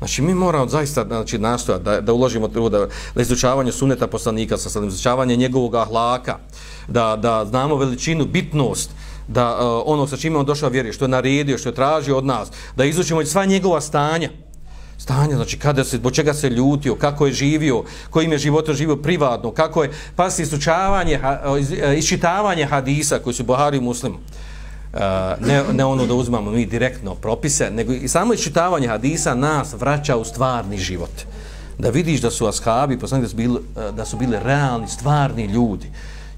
Znači, mi moramo zaista znači, nastojati da, da uložimo truda na izučavanje suneta poslanika, sa izučavanje njegovog ahlaka, da, da znamo veličinu, bitnost, da uh, ono sa čime on došao vjeri, što je naredio, što je tražio od nas, da izučimo sva njegova stanja, stanja, znači kada se, bo čega se ljutio, kako je živio, kojim je životom živio privatno, kako je, pa se izučavanje, e, iščitavanje hadisa koji su Buhari i Muslimu, Eh, ne, ne ono da uzmamo mi direktno propise, nego i samo iščitavanje hadisa nas vraća u stvarni život. Da vidiš da su ashabi, poslanik da su bili, eh, da su bili realni, stvarni ljudi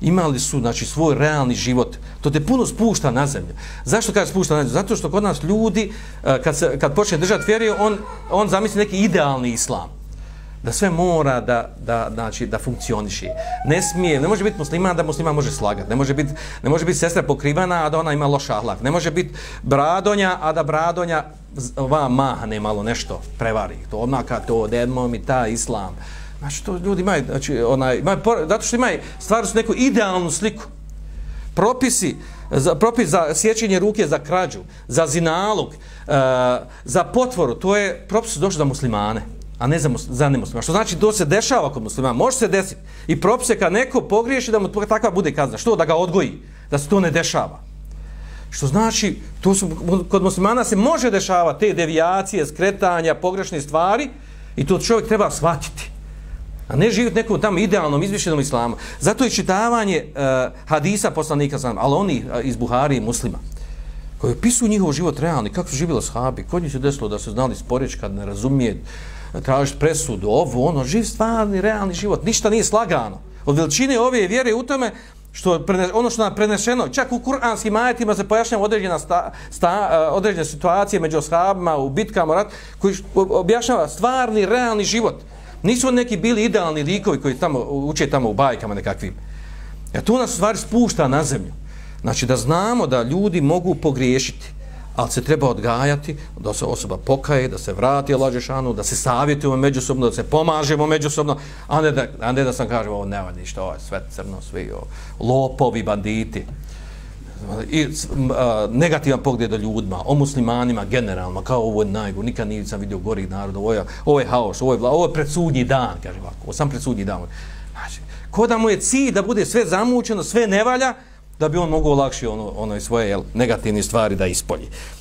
imali su znači svoj realni život. To te puno spušta na zemlju. Zašto kaže spušta na zemlju? Zato što kod nas ljudi eh, kad se kad počne držati vjeru, on on zamisli neki idealni islam. Da sve mora da da znači da funkcioniše. Ne smije, ne može biti musliman da musliman može slagati. Ne može biti ne može biti sestra pokrivana a da ona ima loš ahlak. Ne može biti bradonja a da bradonja va mahne malo nešto prevari. To odmah to odemo mi ta islam. Znači, to ljudi imaju, znači, onaj, imaju, zato što imaju, stvarno su neku idealnu sliku. Propisi, za, propis za sjećenje ruke za krađu, za zinalog, uh, za potvoru, to je propis došli za muslimane, a ne za, za nemuslimane. Što znači, to se dešava kod muslimana, može se desiti. I propise kad neko pogriješi da mu takva bude kazna. Što? Da ga odgoji, da se to ne dešava. Što znači, to su, kod muslimana se može dešavati te devijacije, skretanja, pogrešne stvari i to čovjek treba shvatiti. A ne živjeti nekom tamo idealnom, izmišljenom islamu. Zato je čitavanje uh, hadisa poslanika, sam, ali oni e, iz Buhari i muslima, koji opisuju njihov život realni, kako su živjeli sahabi, kod njih se desilo da su znali sporeći kad ne razumije, tražiti presudu, ovo, ono, živ stvarni, realni život, ništa nije slagano. Od veličine ove vjere u tome, što prene, ono što nam prenešeno, čak u kuranskim ajetima se pojašnjava određena, sta, sta, eh, određene situacije među sahabima, u bitkama, rat, koji objašnjava stvarni, realni život. Nisu neki bili idealni likovi koji tamo uče tamo u bajkama nekakvim. E, ja to nas stvari spušta na zemlju. Znači da znamo da ljudi mogu pogriješiti, ali se treba odgajati, da se osoba pokaje, da se vrati Allah da se savjetujemo međusobno, da se pomažemo međusobno, a ne da, a ne da sam kažem, ovo nema ništa, ovo je sve crno, svi ovo, lopovi, banditi i a, negativan pogled do ljudima, o muslimanima generalno, kao ovo je najgore, nikad nisam vidio gorih naroda, ovo je, ovo je haos, ovo je, ovo je predsudnji dan, kaže ovako, ovo sam predsudnji dan. Znači, ko da mu je cilj da bude sve zamučeno, sve nevalja, da bi on mogao lakše ono, ono svoje jel, negativne stvari da ispolji.